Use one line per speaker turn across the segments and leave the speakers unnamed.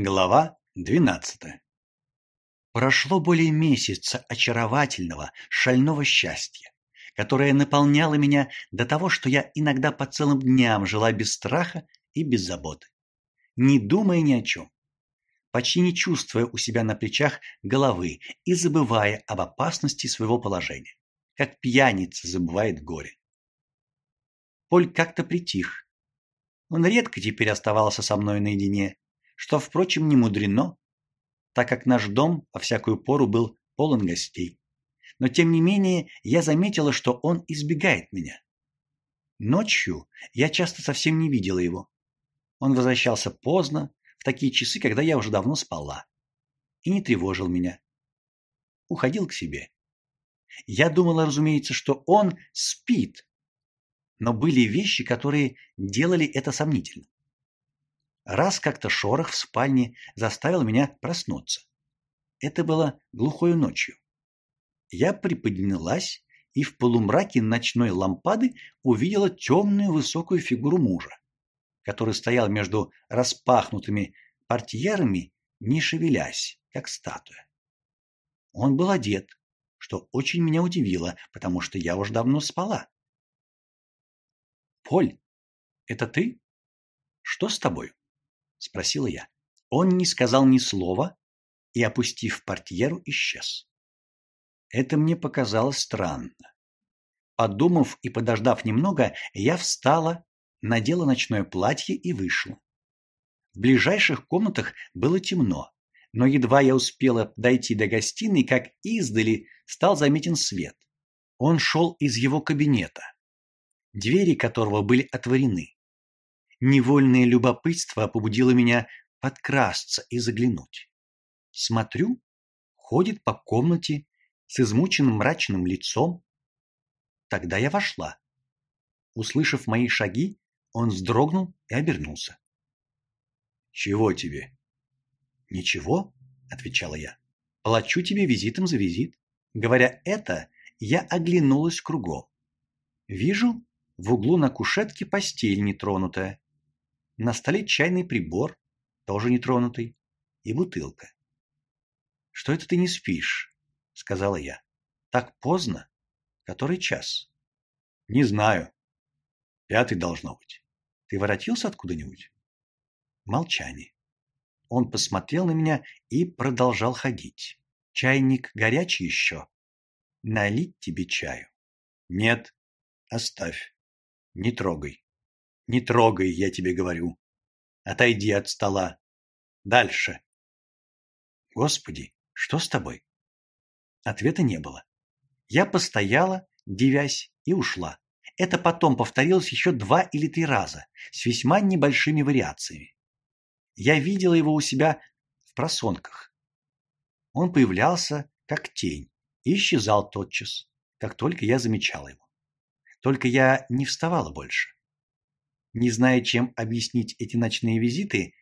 Глава двенадцатая Прошло более месяца очаровательного, шального счастья, которое наполняло меня до того, что я иногда по целым дням жила без страха и без заботы, не думая ни о чем, почти не чувствуя у себя на плечах головы и забывая об опасности своего положения, как пьяница забывает горе. Поль как-то притих. Он редко теперь оставался со мной наедине, что, впрочем, не мудрено, так как наш дом по всякую пору был полон гостей. Но тем не менее я заметила, что он избегает меня. Ночью я часто совсем не видела его. Он возвращался поздно, в такие часы, когда я уже давно спала, и не тревожил меня. Уходил к себе. Я думала, разумеется, что он спит, но были вещи, которые делали это сомнительно. Раз как-то шорох в спальне заставил меня проснуться. Это было глухой ночью. Я приподнялась и в полумраке ночной лампады увидела темную высокую фигуру мужа, который стоял между распахнутыми портьерами, не шевелясь, как статуя. Он был одет, что очень меня удивило, потому что я уже давно спала. «Поль, это ты? Что с тобой?» Спросила я. Он не сказал ни слова и, опустив портьеру, исчез. Это мне показалось странно. Подумав и подождав немного, я встала, надела ночное платье и вышла. В ближайших комнатах было темно, но едва я успела дойти до гостиной, как издали стал заметен свет. Он шел из его кабинета, двери которого были отворены. Невольное любопытство побудило меня подкрасться и заглянуть. Смотрю, ходит по комнате с измученным мрачным лицом. Тогда я вошла. Услышав мои шаги, он вздрогнул и обернулся. «Чего тебе?» «Ничего», — отвечала я. «Плачу тебе визитом за визит». Говоря это, я оглянулась кругом. Вижу, в углу на кушетке постель нетронутая. На столе чайный прибор, тоже нетронутый, и бутылка. «Что это ты не спишь?» — сказала я. «Так поздно? Который час?» «Не знаю. Пятый должно быть. Ты воротился откуда-нибудь?» Молчание. Он посмотрел на меня и продолжал ходить. «Чайник горячий еще? Налить тебе чаю?» «Нет, оставь. Не трогай». Не трогай, я тебе говорю. Отойди от стола. Дальше. Господи, что с тобой? Ответа не было. Я постояла, девясь, и ушла. Это потом повторилось еще два или три раза, с весьма небольшими вариациями. Я видела его у себя в просонках. Он появлялся, как тень, и исчезал тотчас, как только я замечала его. Только я не вставала больше. Не зная, чем объяснить эти ночные визиты,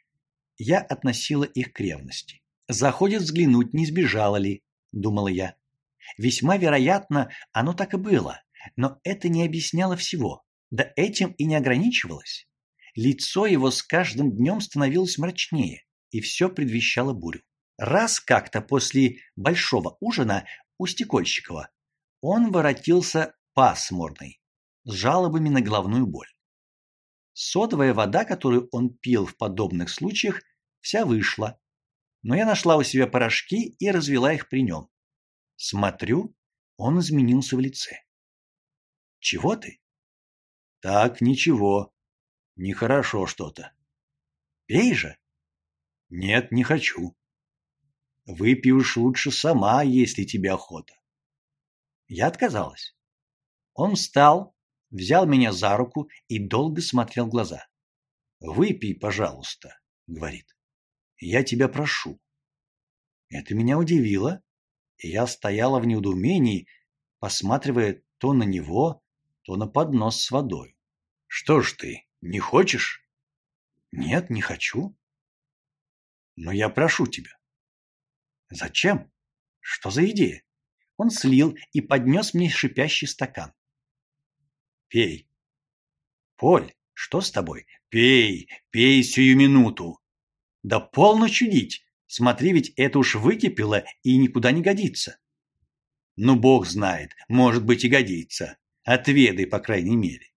я относила их к ревности. Заходит взглянуть, не сбежала ли, думала я. Весьма вероятно, оно так и было, но это не объясняло всего. Да этим и не ограничивалось. Лицо его с каждым днем становилось мрачнее, и все предвещало бурю. Раз как-то после большого ужина у Стекольщикова он воротился пасмурный, с жалобами на головную боль. Содовая вода, которую он пил в подобных случаях, вся вышла. Но я нашла у себя порошки и развела их при нем. Смотрю, он изменился в лице. Чего ты? Так, ничего. Нехорошо что-то. Пей же. Нет, не хочу. Выпей уж лучше сама, если тебе охота. Я отказалась. Он встал, взял меня за руку и долго смотрел в глаза. «Выпей, пожалуйста», — говорит. «Я тебя прошу». Это меня удивило, и я стояла в недоумении, посматривая то на него, то на поднос с водой. «Что ж ты, не хочешь?» «Нет, не хочу». «Но я прошу тебя». «Зачем? Что за идея?» Он слил и поднес мне шипящий стакан. Пей. Поль, что с тобой? Пей, пей сию минуту. Да полно чудить. Смотри, ведь это уж выкипело и никуда не годится. Ну, бог знает, может быть и годится. Отведай, по крайней мере.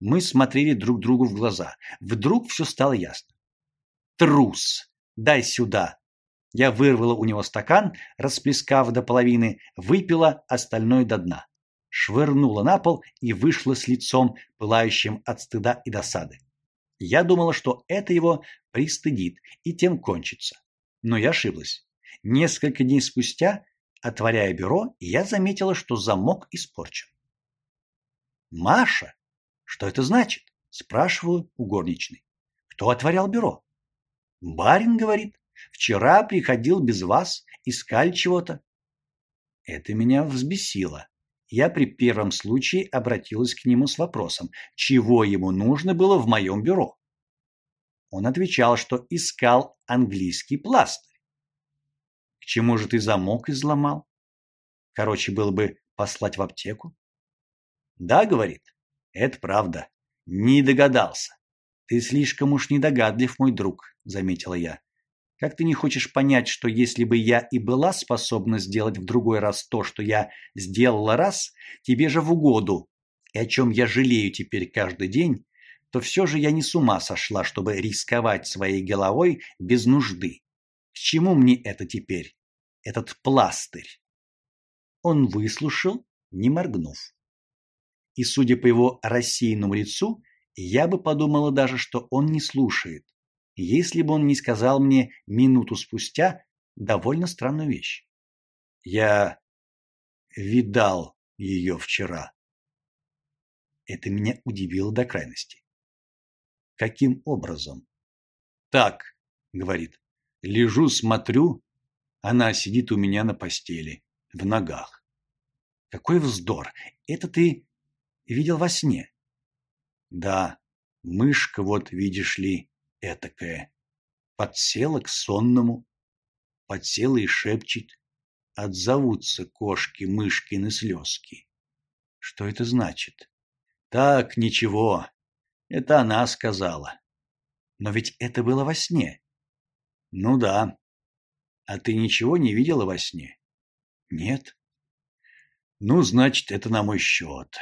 Мы смотрели друг другу в глаза. Вдруг все стало ясно. Трус. Дай сюда. Я вырвала у него стакан, расплескав до половины, выпила остальное до дна, швырнула на пол и вышла с лицом, пылающим от стыда и досады. Я думала, что это его пристыдит и тем кончится. Но я ошиблась. Несколько дней спустя, отворяя бюро, я заметила, что замок испорчен. Маша, что это значит? спрашиваю у горничной. Кто отворял бюро? Барин говорит. Вчера приходил без вас, искали чего-то. Это меня взбесило. Я при первом случае обратилась к нему с вопросом, чего ему нужно было в моем бюро. Он отвечал, что искал английский пластырь. К чему же ты замок изломал? Короче, было бы послать в аптеку. Да, говорит. Это правда. Не догадался. Ты слишком уж недогадлив, мой друг, заметила я. Как ты не хочешь понять, что если бы я и была способна сделать в другой раз то, что я сделала раз, тебе же в угоду, и о чем я жалею теперь каждый день, то все же я не с ума сошла, чтобы рисковать своей головой без нужды. К чему мне это теперь? Этот пластырь. Он выслушал, не моргнув. И судя по его рассеянному лицу, я бы подумала даже, что он не слушает если бы он не сказал мне минуту спустя довольно странную вещь. Я видал ее вчера. Это меня удивило до крайности. Каким образом? Так, говорит. Лежу, смотрю, она сидит у меня на постели, в ногах. Какой вздор! Это ты видел во сне? Да, мышка вот, видишь ли, этакая. Подсела к сонному, подсела и шепчет. Отзовутся кошки-мышкины слезки. Что это значит? Так, ничего. Это она сказала. Но ведь это было во сне. Ну да. А ты ничего не видела во сне? Нет. Ну, значит, это на мой счет.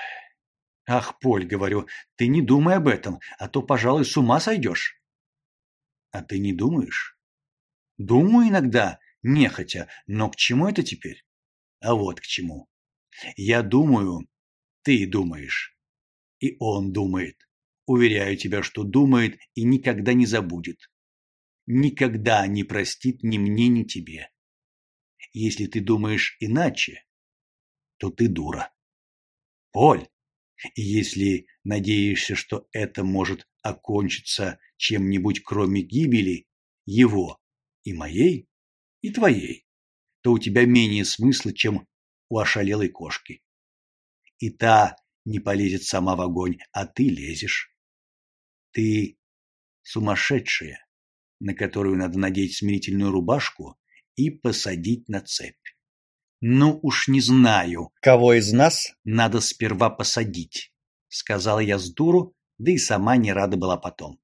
Ах, Поль, говорю, ты не думай об этом, а то, пожалуй, с ума сойдешь. А ты не думаешь? Думаю иногда, нехотя, но к чему это теперь? А вот к чему. Я думаю, ты думаешь. И он думает. Уверяю тебя, что думает и никогда не забудет. Никогда не простит ни мне, ни тебе. Если ты думаешь иначе, то ты дура. Поль, если надеешься, что это может окончиться чем-нибудь кроме гибели его и моей, и твоей, то у тебя менее смысла, чем у ошалелой кошки. И та не полезет сама в огонь, а ты лезешь. Ты сумасшедшая, на которую надо надеть смирительную рубашку и посадить на цепь. Ну уж не знаю,
кого из нас
надо сперва посадить, сказала я с дуру, да и сама не рада была потом.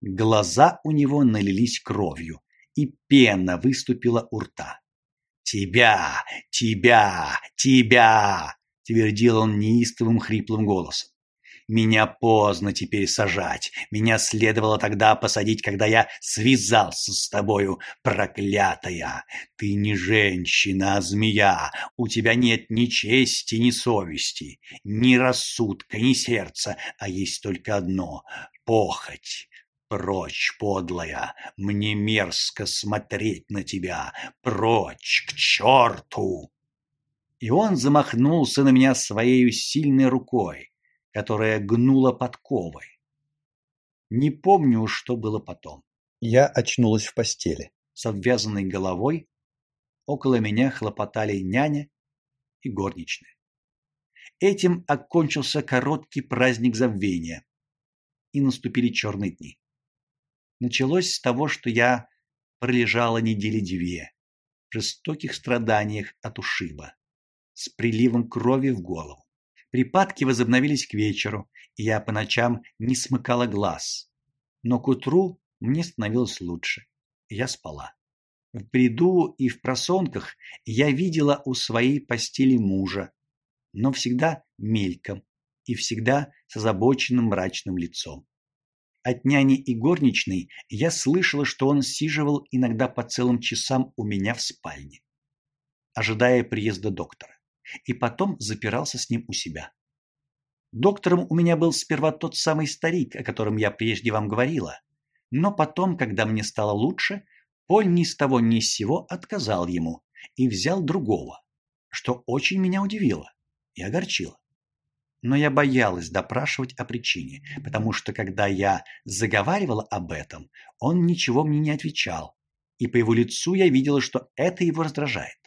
Глаза у него налились кровью, и пена выступила у рта. "Тебя, тебя, тебя", твердил он неистовым хриплым голосом. Меня поздно теперь сажать. Меня следовало тогда посадить, когда я связался с тобою, проклятая. Ты не женщина, а змея. У тебя нет ни чести, ни совести, ни рассудка, ни сердца, а есть только одно — похоть. Прочь, подлая, мне мерзко смотреть на тебя. Прочь, к черту!» И он замахнулся на меня своей сильной рукой которая гнула подковой. Не помню, что было потом.
Я очнулась в постели.
С обвязанной головой около меня хлопотали няня и горничная. Этим окончился короткий праздник забвения, и наступили черные дни. Началось с того, что я пролежала недели две в жестоких страданиях от ушиба, с приливом крови в голову. Припадки возобновились к вечеру, и я по ночам не смыкала глаз. Но к утру мне становилось лучше. я спала. В бреду и в просонках я видела у своей постели мужа, но всегда мельком и всегда с озабоченным мрачным лицом. От няни и горничной я слышала, что он сиживал иногда по целым часам у меня в спальне, ожидая приезда доктора, и потом запирался с ним у себя. Доктором у меня был сперва тот самый старик, о котором я прежде вам говорила, но потом, когда мне стало лучше, Поль ни с того ни с сего отказал ему и взял другого, что очень меня удивило и огорчило. Но я боялась допрашивать о причине, потому что когда я заговаривала об этом, он ничего мне не отвечал, и по его лицу я видела, что это его раздражает.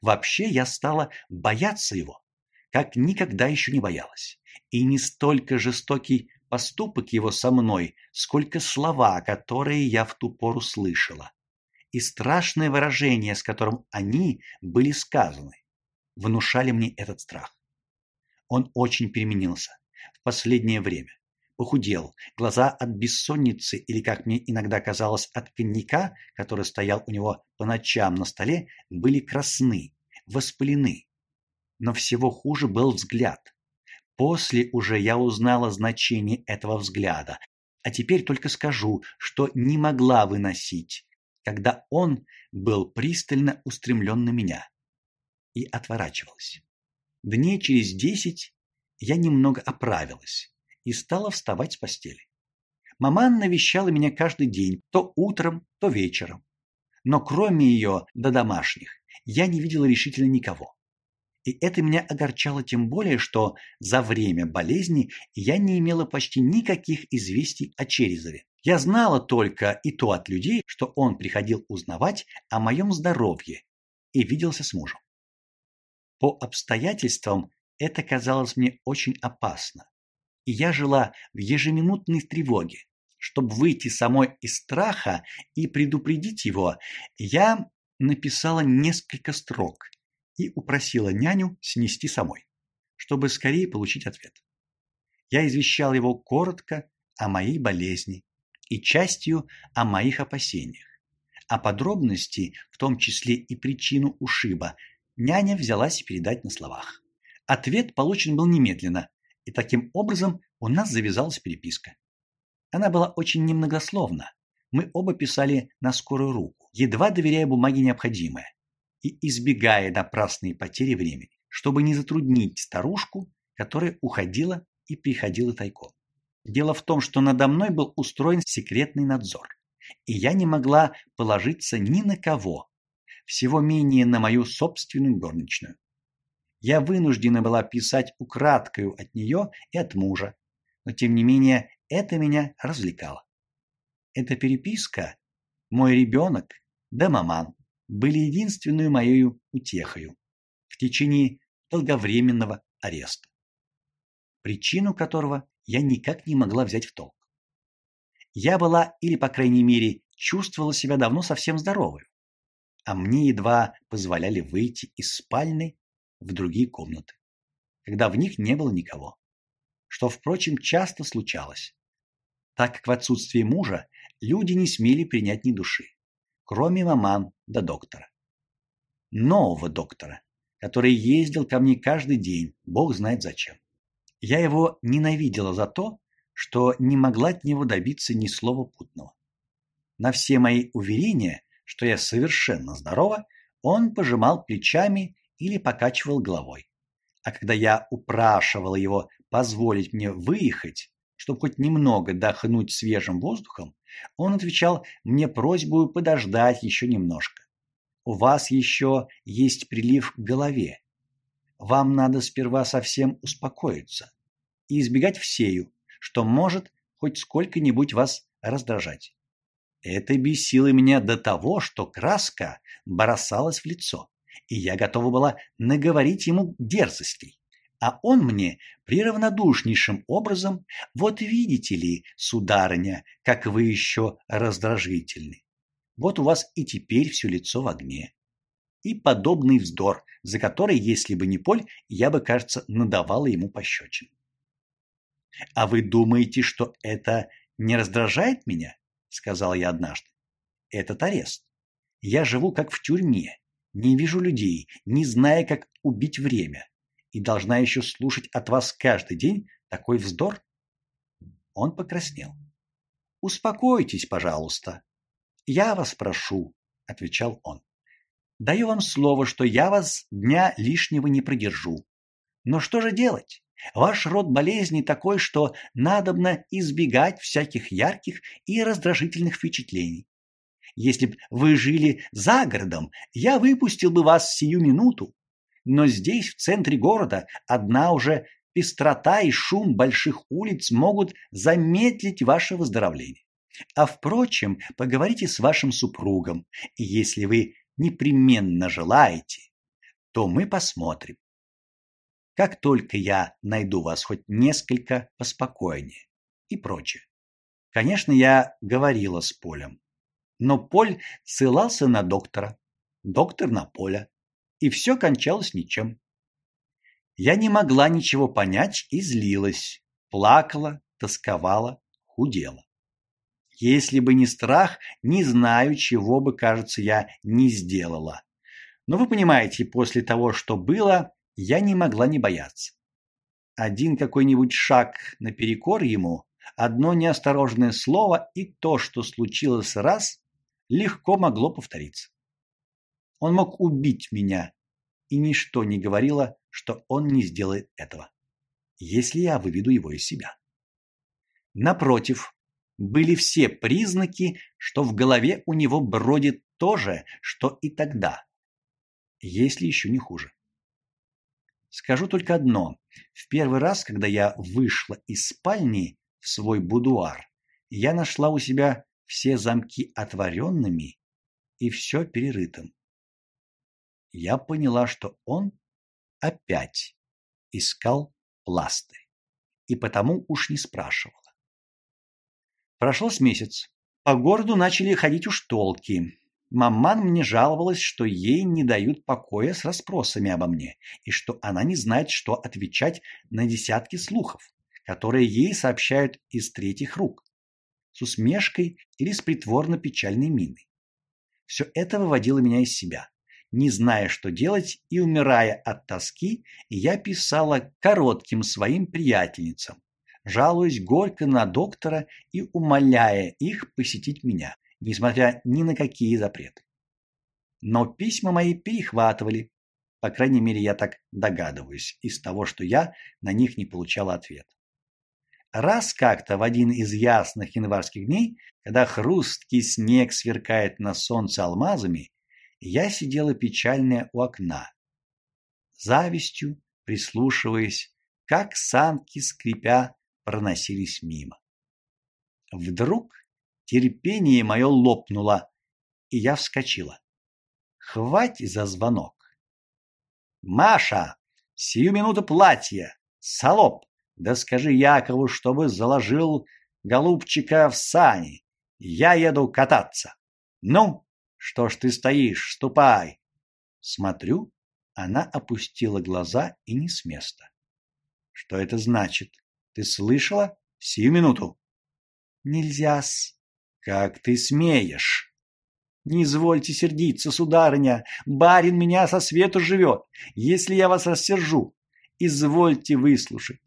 Вообще я стала бояться его, как никогда еще не боялась. И не столько жестокий поступок его со мной, сколько слова, которые я в ту пору слышала, и страшное выражение, с которым они были сказаны, внушали мне этот страх. Он очень переменился в последнее время. Похудел, глаза от бессонницы или, как мне иногда казалось, от коньяка, который стоял у него по ночам на столе, были красны, воспалены. Но всего хуже был взгляд. После уже я узнала значение этого взгляда, а теперь только скажу, что не могла выносить, когда он был пристально устремлен на меня и отворачивалась. Дней через десять я немного оправилась и стала вставать с постели. Маман навещала меня каждый день, то утром, то вечером. Но кроме ее до домашних, я не видела решительно никого. И это меня огорчало тем более, что за время болезни я не имела почти никаких известий о Черезове. Я знала только и то от людей, что он приходил узнавать о моем здоровье и виделся с мужем. По обстоятельствам это казалось мне очень опасно, и я жила в ежеминутной тревоге. Чтобы выйти самой из страха и предупредить его, я написала несколько строк и упросила няню снести самой, чтобы скорее получить ответ. Я извещал его коротко о моей болезни и частью о моих опасениях, а подробности, в том числе и причину ушиба, Няня взялась передать на словах. Ответ получен был немедленно, и таким образом у нас завязалась переписка. Она была очень немногословна. Мы оба писали на скорую руку, едва доверяя бумаге необходимое и избегая напрасной потери времени, чтобы не затруднить старушку, которая уходила и приходила тайком. Дело в том, что надо мной был устроен секретный надзор, и я не могла положиться ни на кого, всего менее на мою собственную горничную. Я вынуждена была писать украдкою от нее и от мужа, но тем не менее это меня развлекало. Эта переписка, мой ребенок, да маман были единственной моей утехою в течение долговременного ареста, причину которого я никак не могла взять в толк. Я была, или по крайней мере, чувствовала себя давно совсем здоровой а мне едва позволяли выйти из спальни в другие комнаты, когда в них не было никого. Что, впрочем, часто случалось, так как в отсутствие мужа люди не смели принять ни души, кроме маман да доктора. Нового доктора, который ездил ко мне каждый день, бог знает зачем. Я его ненавидела за то, что не могла от него добиться ни слова путного. На все мои уверения что я совершенно здорова, он пожимал плечами или покачивал головой. А когда я упрашивала его позволить мне выехать, чтобы хоть немного дохнуть свежим воздухом, он отвечал мне просьбу подождать еще немножко. У вас еще есть прилив к голове. Вам надо сперва совсем успокоиться и избегать всею, что может хоть сколько-нибудь вас раздражать. Это бесило меня до того, что краска бросалась в лицо, и я готова была наговорить ему дерзостей. А он мне приравнодушнейшим образом, вот видите ли, сударыня, как вы еще раздражительны. Вот у вас и теперь все лицо в огне. И подобный вздор, за который, если бы не Поль, я бы, кажется, надавала ему пощечин. А вы думаете, что это не раздражает меня? сказал я однажды. этот арест. Я живу как в тюрьме, не вижу людей, не зная, как убить время, и должна еще слушать от вас каждый день такой вздор? Он покраснел. Успокойтесь, пожалуйста. Я вас прошу, отвечал он. Даю вам слово, что я вас дня лишнего не продержу. Но что же делать? Ваш род болезни такой, что надобно избегать всяких ярких и раздражительных впечатлений. Если б вы жили за городом, я выпустил бы вас сию минуту. Но здесь, в центре города, одна уже пестрота и шум больших улиц могут замедлить ваше выздоровление. А впрочем, поговорите с вашим супругом, и если вы непременно желаете, то мы посмотрим. Как только я найду вас хоть несколько поспокойнее и прочее. Конечно, я говорила с Полем, но Поль ссылался на доктора, доктор на Поля, и все кончалось ничем. Я не могла ничего понять и злилась, плакала, тосковала, худела. Если бы не страх, не знаю, чего бы, кажется, я не сделала. Но вы понимаете, после того, что было, я не могла не бояться. Один какой-нибудь шаг наперекор ему, одно неосторожное слово и то, что случилось раз, легко могло повториться. Он мог убить меня, и ничто не говорило, что он не сделает этого, если я выведу его из себя. Напротив, были все признаки, что в голове у него бродит то же, что и тогда, если еще не хуже. Скажу только одно. В первый раз, когда я вышла из спальни в свой будуар, я нашла у себя все замки отворенными и все перерытым я поняла, что он опять искал пласты, и потому уж не спрашивала. Прошел с месяц. По городу начали ходить уж толки. Маман мне жаловалась, что ей не дают покоя с расспросами обо мне, и что она не знает, что отвечать на десятки слухов, которые ей сообщают из третьих рук, с усмешкой или с притворно печальной миной. Все это выводило меня из себя. Не зная, что делать и умирая от тоски, я писала коротким своим приятельницам, жалуясь горько на доктора и умоляя их посетить меня, несмотря ни на какие запреты. Но письма мои перехватывали, по крайней мере, я так догадываюсь из того, что я на них не получала ответа. Раз как-то в один из ясных январских дней, когда хрусткий снег сверкает на солнце алмазами, я сидела печальная у окна, завистью прислушиваясь, как санки скрипя проносились мимо. Вдруг терпение мое лопнуло, и я вскочила. Хватит за звонок. Маша, сию минуту платье, салоп, да скажи Якову, чтобы заложил голубчика в сани. Я еду кататься. Ну, что ж ты стоишь? Ступай. Смотрю, она опустила глаза и не с места. Что это значит? Ты слышала? Сию минуту. Нельзя-с. Как ты смеешь? Не извольте сердиться, сударыня. Барин меня со свету живет. Если я вас рассержу, извольте выслушать.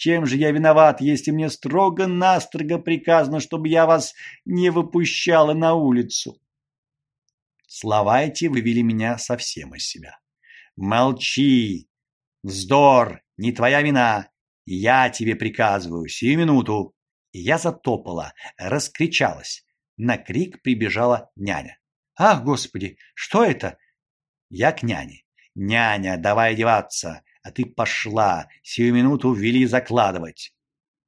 Чем же я виноват, если мне строго-настрого приказано, чтобы я вас не выпущала на улицу? Слова эти вывели меня совсем из себя. Молчи! Вздор! Не твоя вина! Я тебе приказываю, сию минуту! Я затопала, раскричалась. На крик прибежала няня. Ах, господи, что это? Я к няне. Няня, давай одеваться, а ты пошла, сию минуту вели закладывать.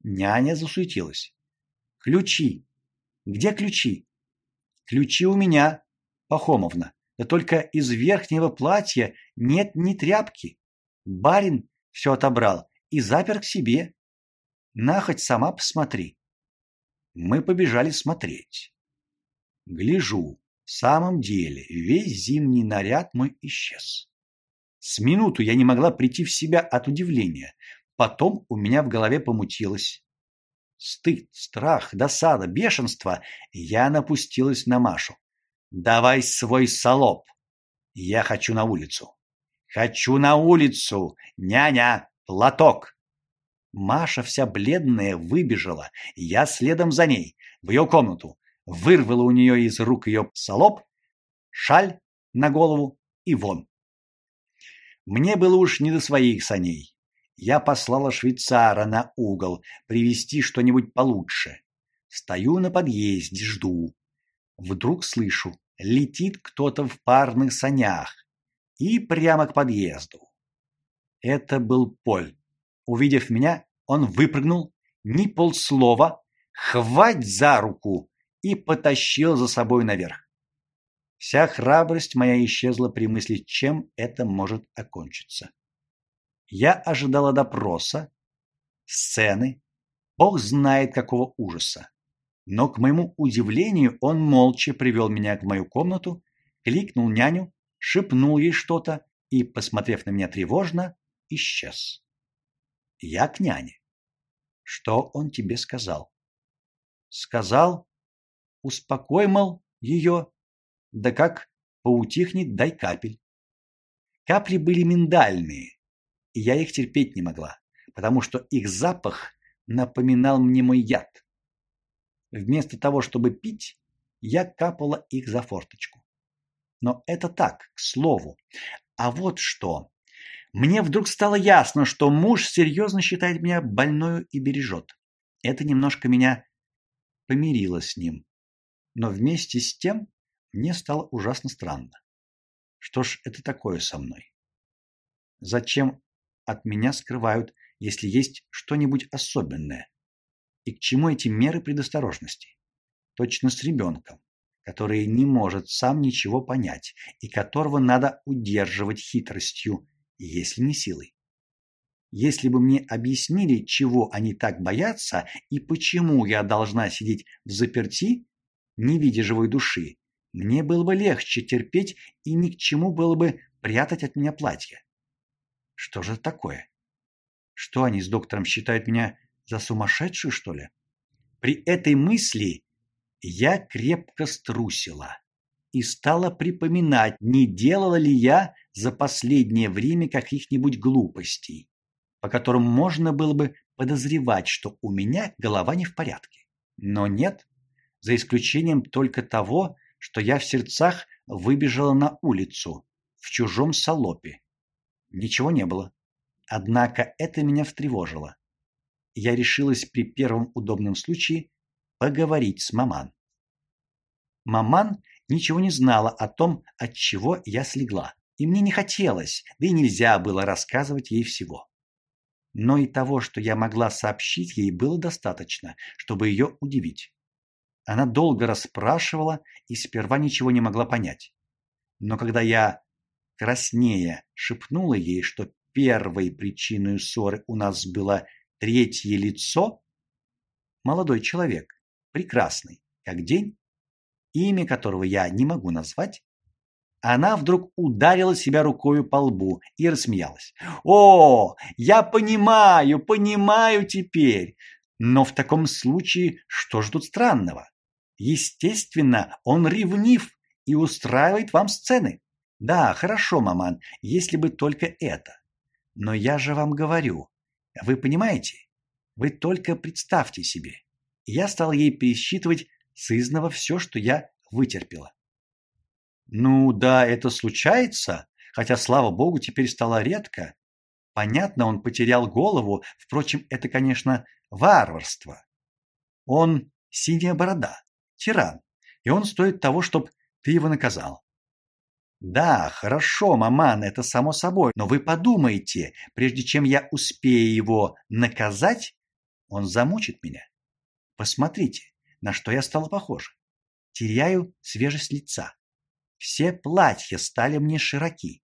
Няня засуетилась. Ключи. Где ключи? Ключи у меня, Пахомовна, да только из верхнего платья нет ни тряпки. Барин все отобрал и запер к себе. На хоть сама посмотри. Мы побежали смотреть. Гляжу, в самом деле, весь зимний наряд мой исчез. С минуту я не могла прийти в себя от удивления. Потом у меня в голове помутилось. Стыд, страх, досада, бешенство. Я напустилась на Машу. Давай свой салоп. Я хочу на улицу. Хочу на улицу. Няня, платок. Маша вся бледная выбежала, я следом за ней в ее комнату, вырвала у нее из рук ее салоп, шаль на голову и вон. Мне было уж не до своих саней. Я послала швейцара на угол привезти что-нибудь получше. Стою на подъезде, жду. Вдруг слышу, летит кто-то в парных санях и прямо к подъезду. Это был Поль. Увидев меня, он выпрыгнул, ни полслова, хвать за руку и потащил за собой наверх. Вся храбрость моя исчезла при мысли, чем это может окончиться. Я ожидала допроса, сцены, бог знает какого ужаса. Но к моему удивлению, он молча привел меня в мою комнату, кликнул няню, шепнул ей что-то и, посмотрев на меня тревожно, исчез. Я к няне. Что он тебе сказал? Сказал, успокой, мол, ее, да как поутихнет, дай капель. Капли были миндальные, и я их терпеть не могла, потому что их запах напоминал мне мой яд. Вместо того, чтобы пить, я капала их за форточку. Но это так, к слову. А вот что. Мне вдруг стало ясно, что муж серьезно считает меня больною и бережет. Это немножко меня помирило с ним. Но вместе с тем мне стало ужасно странно. Что ж это такое со мной? Зачем от меня скрывают, если есть что-нибудь особенное? И к чему эти меры предосторожности? Точно с ребенком, который не может сам ничего понять и которого надо удерживать хитростью, если не силой. Если бы мне объяснили, чего они так боятся и почему я должна сидеть в заперти, не видя живой души, мне было бы легче терпеть и ни к чему было бы прятать от меня платье. Что же такое? Что они с доктором считают меня за сумасшедшую, что ли? При этой мысли я крепко струсила и стала припоминать, не делала ли я за последнее время каких-нибудь глупостей, по которым можно было бы подозревать, что у меня голова не в порядке. Но нет, за исключением только того, что я в сердцах выбежала на улицу в чужом салопе. Ничего не было. Однако это меня встревожило я решилась при первом удобном случае поговорить с маман. Маман ничего не знала о том, от чего я слегла, и мне не хотелось, да и нельзя было рассказывать ей всего. Но и того, что я могла сообщить ей, было достаточно, чтобы ее удивить. Она долго расспрашивала и сперва ничего не могла понять. Но когда я краснея шепнула ей, что первой причиной ссоры у нас было третье лицо молодой человек, прекрасный, как день, имя которого я не могу назвать, она вдруг ударила себя рукой по лбу и рассмеялась. О, я понимаю, понимаю теперь. Но в таком случае что ж тут странного? Естественно, он ревнив и устраивает вам сцены. Да, хорошо, маман, если бы только это. Но я же вам говорю, вы понимаете? Вы только представьте себе. Я стал ей пересчитывать сызново все, что я вытерпела. Ну да, это случается, хотя, слава богу, теперь стало редко. Понятно, он потерял голову, впрочем, это, конечно, варварство. Он синяя борода, тиран, и он стоит того, чтобы ты его наказал. Да, хорошо, маман, это само собой, но вы подумайте, прежде чем я успею его наказать, он замучит меня. Посмотрите, на что я стала похожа. Теряю свежесть лица. Все платья стали мне широки.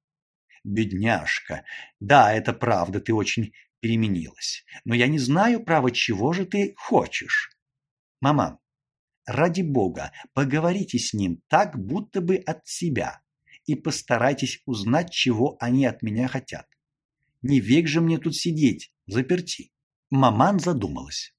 Бедняжка. Да, это правда, ты очень переменилась. Но я не знаю, право, чего же ты хочешь. Маман, ради бога, поговорите с ним так, будто бы от себя и постарайтесь узнать, чего они от меня хотят. Не век же мне тут сидеть, заперти. Маман задумалась.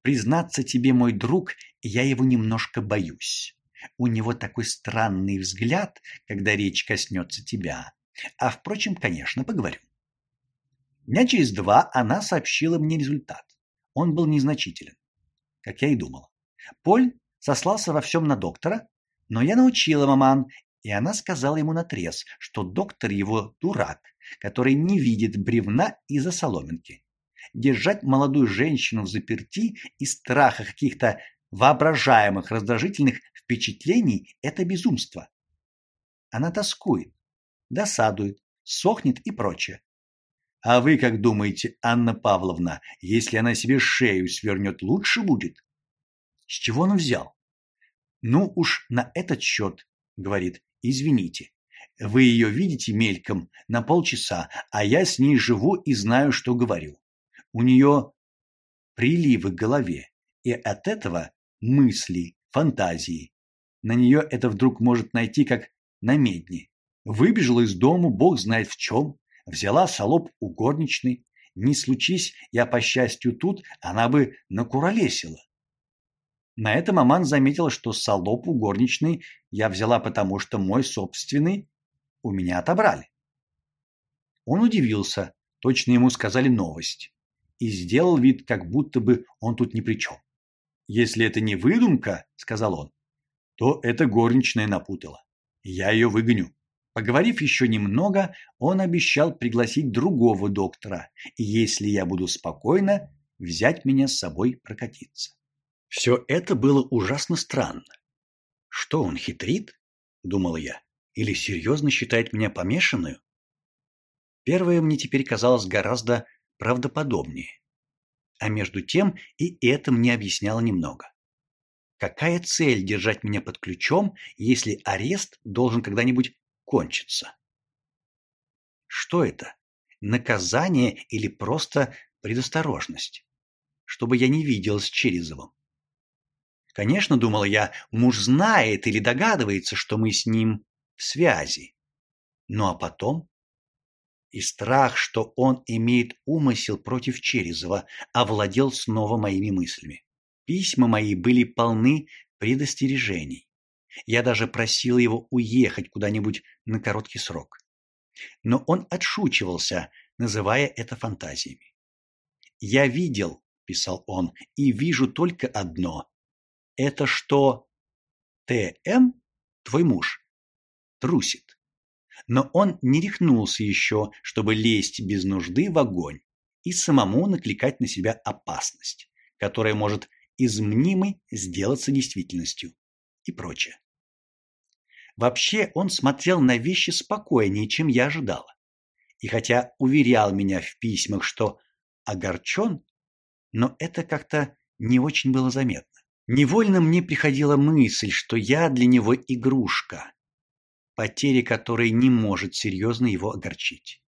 Признаться тебе, мой друг, я его немножко боюсь. У него такой странный взгляд, когда речь коснется тебя. А впрочем, конечно, поговорю. Дня через два она сообщила мне результат. Он был незначителен, как я и думала. Поль сослался во всем на доктора, но я научила маман, и она сказала ему наотрез, что доктор его дурак, который не видит бревна из-за соломинки. Держать молодую женщину в заперти из страха каких-то воображаемых раздражительных впечатлений это безумство. Она тоскует, досадует, сохнет и прочее. А вы как думаете, Анна Павловна, если она себе шею свернет, лучше будет? С чего он взял? Ну уж на этот счет, говорит, извините. Вы ее видите мельком на полчаса, а я с ней живу и знаю, что говорю. У нее приливы в голове, и от этого мысли, фантазии. На нее это вдруг может найти как на медне. Выбежала из дому, бог знает в чем, взяла солоб у горничной. Не случись я, по счастью, тут, она бы накуролесила. На это маман заметила, что солоб у горничной я взяла потому, что мой собственный у меня отобрали. Он удивился, точно ему сказали новость, и сделал вид, как будто бы он тут ни при чем. «Если это не выдумка, — сказал он, — то это горничная напутала. Я ее выгоню». Поговорив еще немного, он обещал пригласить другого доктора, и если я буду спокойна, взять меня с собой прокатиться. Все это было ужасно странно. Что он хитрит, думал я, или серьезно считает меня помешанную? Первое мне теперь казалось гораздо правдоподобнее. А между тем и это мне объясняло немного. Какая цель держать меня под ключом, если арест должен когда-нибудь кончится. Что это? Наказание или просто предосторожность? Чтобы я не видел с Черезовым. Конечно, думала я, муж знает или догадывается, что мы с ним в связи. Ну а потом и страх, что он имеет умысел против Черезова, овладел снова моими мыслями. Письма мои были полны предостережений. Я даже просил его уехать куда-нибудь на короткий срок. Но он отшучивался, называя это фантазиями. «Я видел», — писал он, — «и вижу только одно. Это что Т.М., твой муж, трусит. Но он не рехнулся еще, чтобы лезть без нужды в огонь и самому накликать на себя опасность, которая может из мнимой сделаться действительностью и прочее. Вообще он смотрел на вещи спокойнее, чем я ожидала. И хотя уверял меня в письмах, что огорчен, но это как-то не очень было заметно. Невольно мне приходила мысль, что я для него игрушка, потеря которой не может серьезно его огорчить.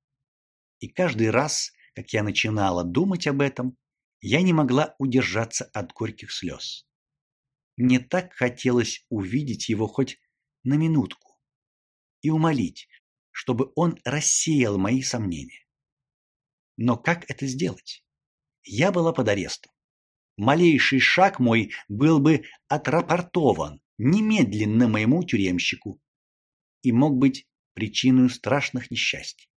И каждый раз, как я начинала думать об этом, я не могла удержаться от горьких слез. Мне так хотелось увидеть его хоть на минутку и умолить, чтобы он рассеял мои сомнения. Но как это сделать? Я была под арестом. Малейший шаг мой был бы отрапортован немедленно моему тюремщику и мог быть причиной страшных несчастий.